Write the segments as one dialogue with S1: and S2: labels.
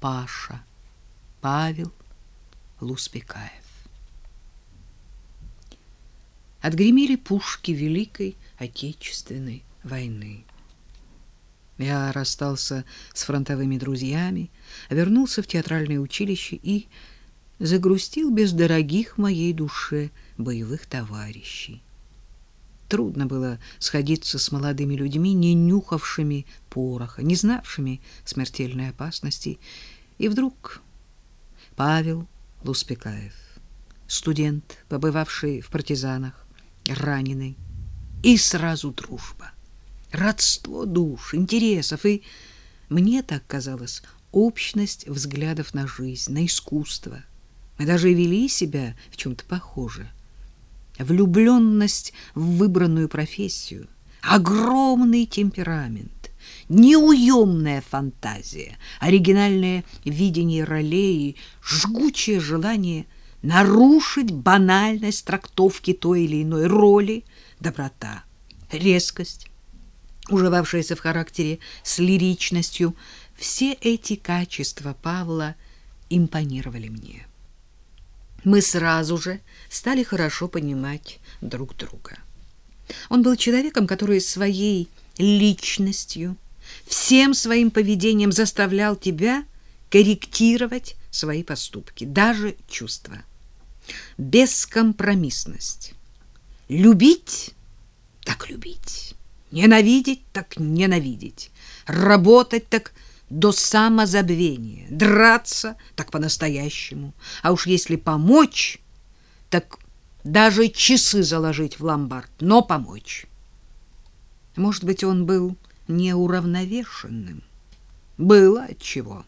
S1: Паша, Павел Луспекаев. Отгремели пушки Великой Отечественной войны. Я расстался с фронтовыми друзьями, вернулся в театральное училище и загрустил без дорогих моей душе боевых товарищей. Трудно было сходиться с молодыми людьми, не нюхавшими пороха, не знавшими смертельной опасности. И вдруг Павел Луспекаев, студент, побывавший в партизанах, раненый, и сразу дружба, родство душ, интересов и, мне так казалось, общность взглядов на жизнь, на искусство. Мы даже вели себя в чем-то похоже влюбленность в выбранную профессию, огромный темперамент, неуемная фантазия, оригинальное видение ролей и жгучее желание нарушить банальность трактовки той или иной роли, доброта, резкость, уживавшаяся в характере с лиричностью, все эти качества Павла импонировали мне мы сразу же стали хорошо понимать друг друга. Он был человеком, который своей личностью, всем своим поведением заставлял тебя корректировать свои поступки, даже чувства. Бескомпромиссность. Любить — так любить. Ненавидеть — так ненавидеть. Работать — так до самозабвения, драться так по-настоящему. А уж если помочь, так даже часы заложить в ломбард, но помочь. Может быть, он был неуравновешенным. Было отчего.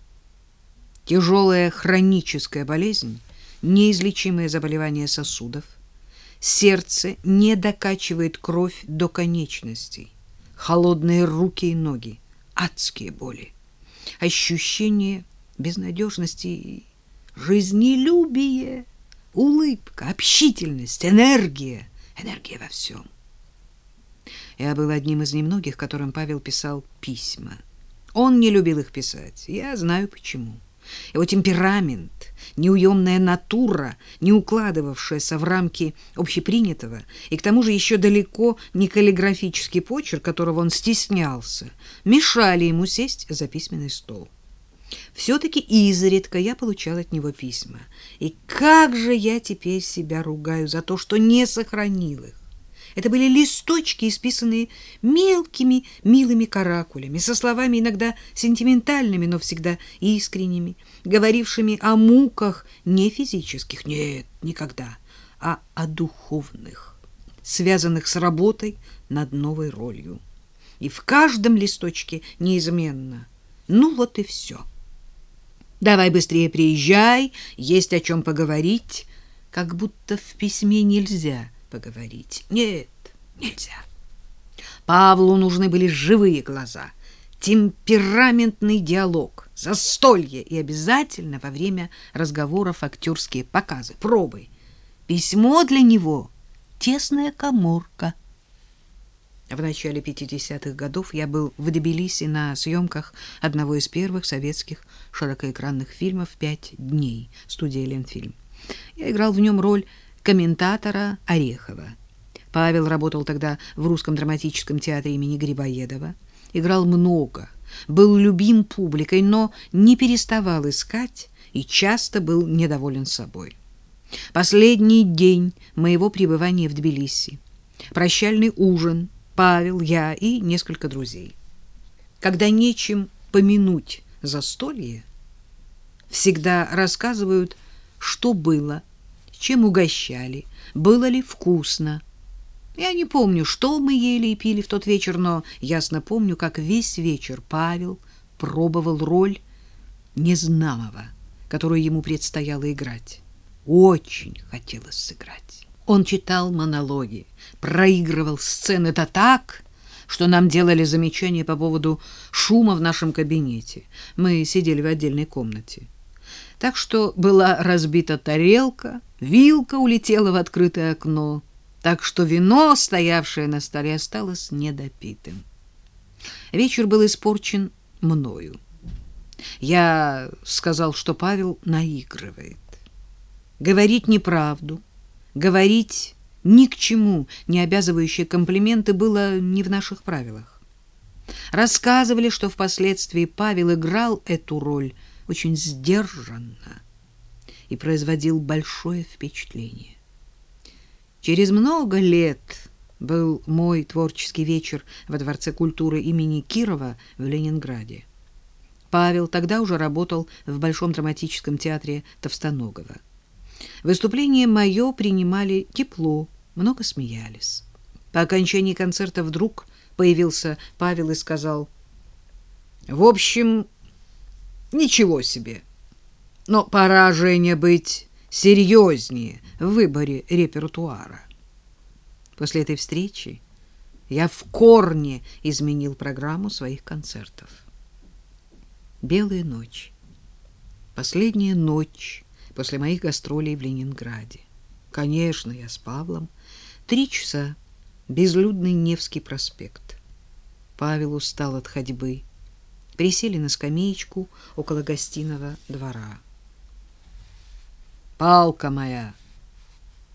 S1: Тяжелая хроническая болезнь, неизлечимое заболевание сосудов, сердце не докачивает кровь до конечностей, холодные руки и ноги, адские боли ощущение безнадежности жизнелюбие, улыбка, общительность, энергия, энергия во всем. Я был одним из немногих, которым Павел писал письма. Он не любил их писать. Я знаю почему. Его темперамент, неуемная натура, не укладывавшаяся в рамки общепринятого, и к тому же еще далеко не каллиграфический почерк, которого он стеснялся, мешали ему сесть за письменный стол. Все-таки изредка я получал от него письма. И как же я теперь себя ругаю за то, что не сохранил их. Это были листочки, исписанные мелкими, милыми каракулями, со словами иногда сентиментальными, но всегда искренними, говорившими о муках не физических, нет, никогда, а о духовных, связанных с работой над новой ролью. И в каждом листочке неизменно. Ну вот и все. Давай быстрее приезжай, есть о чем поговорить, как будто в письме нельзя поговорить. Нет, нельзя. Павлу нужны были живые глаза, темпераментный диалог, застолье и обязательно во время разговоров актерские показы, пробы. Письмо для него — тесная коморка. В начале 50-х годов я был в Тбилиси на съемках одного из первых советских широкоэкранных фильмов «Пять дней» студии «Ленфильм». Я играл в нем роль комментатора Орехова. Павел работал тогда в русском драматическом театре имени Грибоедова, играл много, был любим публикой, но не переставал искать и часто был недоволен собой. Последний день моего пребывания в Тбилиси. Прощальный ужин, Павел, я и несколько друзей. Когда нечем помянуть застолье, всегда рассказывают, что было, чем угощали, было ли вкусно. Я не помню, что мы ели и пили в тот вечер, но ясно помню, как весь вечер Павел пробовал роль незнамого, которую ему предстояло играть. Очень хотелось сыграть. Он читал монологи, проигрывал сцены да так, что нам делали замечания по поводу шума в нашем кабинете. Мы сидели в отдельной комнате. Так что была разбита тарелка, вилка улетела в открытое окно, так что вино, стоявшее на столе, осталось недопитым. Вечер был испорчен мною. Я сказал, что Павел наигрывает. Говорить неправду, говорить ни к чему не обязывающие комплименты было не в наших правилах. Рассказывали, что впоследствии Павел играл эту роль очень сдержанно и производил большое впечатление. Через много лет был мой творческий вечер во Дворце культуры имени Кирова в Ленинграде. Павел тогда уже работал в Большом драматическом театре Товстоногова. Выступление мое принимали тепло, много смеялись. По окончании концерта вдруг появился Павел и сказал, «В общем, ничего себе, но пора, Женя, быть серьезнее в выборе репертуара». После этой встречи я в корне изменил программу своих концертов. Белая ночь. Последняя ночь после моих гастролей в Ленинграде. Конечно, я с Павлом. Три часа. Безлюдный Невский проспект. Павел устал от ходьбы. Присели на скамеечку около гостиного двора. «Палка моя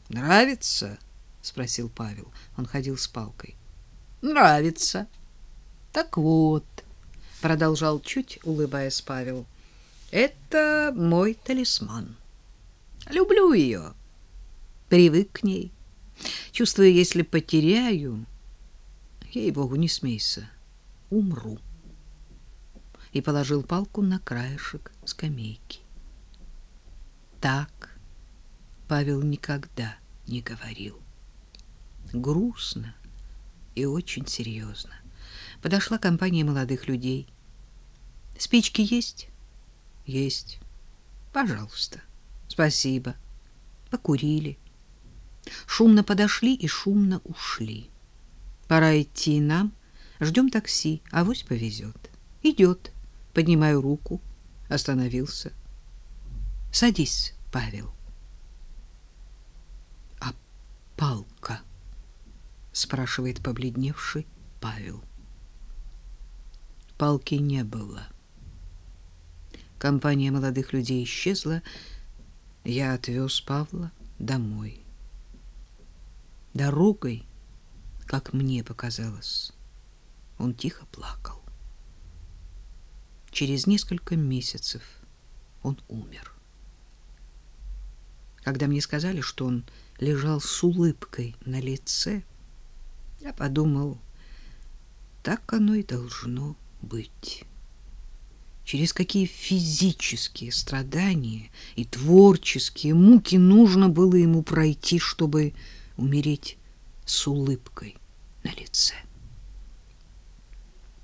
S1: нравится?» — спросил Павел. Он ходил с палкой. «Нравится. Так вот», — продолжал чуть улыбаясь Павел, — «это мой талисман. Люблю ее, привык к ней. Чувствую, если потеряю, ей-богу, не смейся, умру». И положил палку на краешек скамейки. Так Павел никогда не говорил. Грустно и очень серьезно. Подошла компания молодых людей. Спички есть? Есть. Пожалуйста. Спасибо. Покурили. Шумно подошли и шумно ушли. Пора идти нам. Ждем такси, авось повезет. Идет. Поднимаю руку. Остановился. Садись, Павел. А палка? спрашивает побледневший Павел. Палки не было. Компания молодых людей исчезла. Я отвез Павла домой. Дорогой, как мне показалось, он тихо плакал. Через несколько месяцев он умер. Когда мне сказали, что он лежал с улыбкой на лице, я подумал, так оно и должно быть. Через какие физические страдания и творческие муки нужно было ему пройти, чтобы умереть с улыбкой